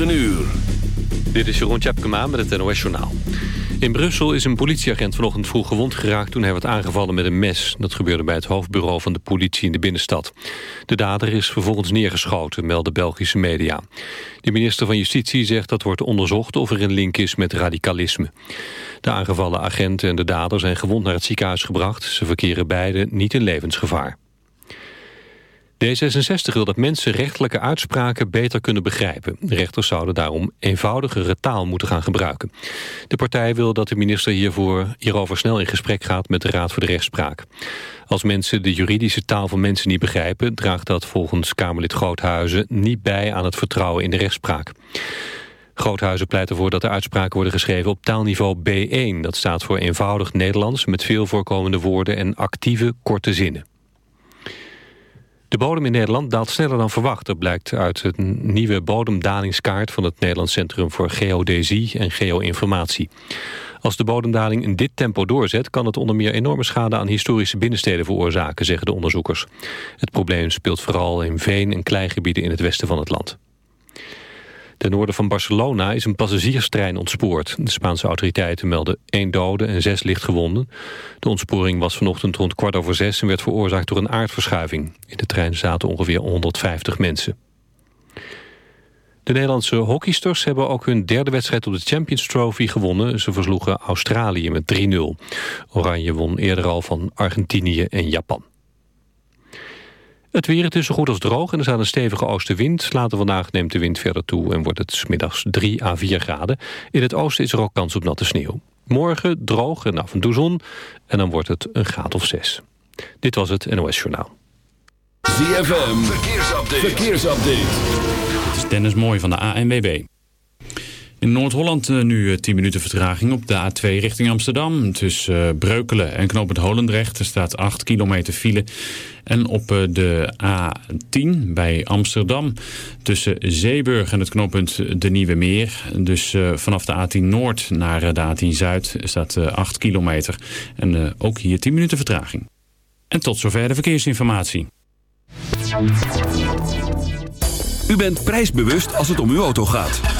9 uur. Dit is Jeroen Tjepkema met het NOS Journaal. In Brussel is een politieagent vanochtend vroeg gewond geraakt... toen hij werd aangevallen met een mes. Dat gebeurde bij het hoofdbureau van de politie in de binnenstad. De dader is vervolgens neergeschoten, melden Belgische media. De minister van Justitie zegt dat wordt onderzocht... of er een link is met radicalisme. De aangevallen agent en de dader zijn gewond naar het ziekenhuis gebracht. Ze verkeren beide niet in levensgevaar. D66 wil dat mensen rechtelijke uitspraken beter kunnen begrijpen. Rechters zouden daarom eenvoudigere taal moeten gaan gebruiken. De partij wil dat de minister hiervoor, hierover snel in gesprek gaat met de Raad voor de Rechtspraak. Als mensen de juridische taal van mensen niet begrijpen... draagt dat volgens Kamerlid Groothuizen niet bij aan het vertrouwen in de rechtspraak. Groothuizen pleit ervoor dat de uitspraken worden geschreven op taalniveau B1. Dat staat voor eenvoudig Nederlands met veel voorkomende woorden en actieve, korte zinnen. De bodem in Nederland daalt sneller dan verwacht. Dat blijkt uit het nieuwe bodemdalingskaart... van het Nederlands Centrum voor Geodesie en Geoinformatie. Als de bodemdaling in dit tempo doorzet... kan het onder meer enorme schade aan historische binnensteden veroorzaken... zeggen de onderzoekers. Het probleem speelt vooral in veen- en kleigebieden in het westen van het land. Ten noorden van Barcelona is een passagierstrein ontspoord. De Spaanse autoriteiten melden één dode en zes lichtgewonden. De ontsporing was vanochtend rond kwart over zes... en werd veroorzaakt door een aardverschuiving. In de trein zaten ongeveer 150 mensen. De Nederlandse hockeysters hebben ook hun derde wedstrijd op de Champions Trophy gewonnen. Ze versloegen Australië met 3-0. Oranje won eerder al van Argentinië en Japan. Het weer, het is zo goed als droog en er staat een stevige oostenwind. Later vandaag neemt de wind verder toe en wordt het middags 3 à 4 graden. In het oosten is er ook kans op natte sneeuw. Morgen droog en af en toe zon en dan wordt het een graad of 6. Dit was het NOS Journaal. ZFM, verkeersupdate. verkeersupdate. Het is Dennis Mooi van de ANWB. In Noord-Holland uh, nu 10 minuten vertraging op de A2 richting Amsterdam. Tussen uh, Breukelen en Knoopend Holendrecht. Er staat 8 kilometer file. En op de A10 bij Amsterdam. Tussen Zeeburg en het knooppunt De Nieuwe Meer. Dus vanaf de A10 Noord naar de A10 Zuid staat 8 kilometer. En ook hier 10 minuten vertraging. En tot zover de verkeersinformatie. U bent prijsbewust als het om uw auto gaat.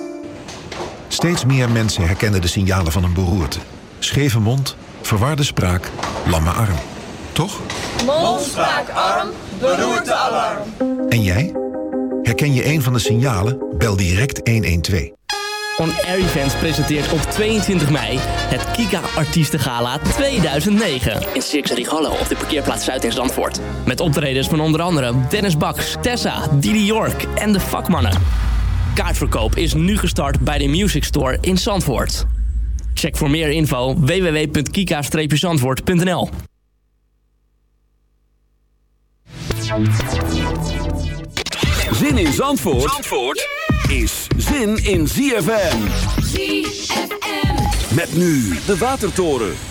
Steeds meer mensen herkennen de signalen van een beroerte. Scheve mond, verwarde spraak, lamme arm. Toch? Mond, spraak, arm, beroertealarm. En jij? Herken je een van de signalen? Bel direct 112. On Air Events presenteert op 22 mei het Kika Artiestengala 2009. In Circus Rigallo op de parkeerplaats Zuid in Zandvoort. Met optredens van onder andere Dennis Baks, Tessa, Didi York en de Vakmannen. Kaartverkoop is nu gestart bij de Music Store in Zandvoort. Check voor meer info www.kika-zandvoort.nl Zin in Zandvoort, Zandvoort is zin in ZFM. ZFM. Met nu de Watertoren.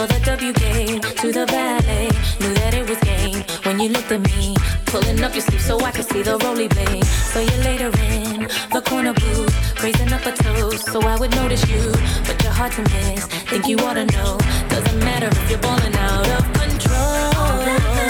Go the W game to the ballet. Knew that it was game when you looked at me. Pulling up your sleeve so I could see the roly blade. But you later in the corner booth, raising up a toast so I would notice you. But you're hard to miss. Think you ought to know. Doesn't matter if you're balling out of control.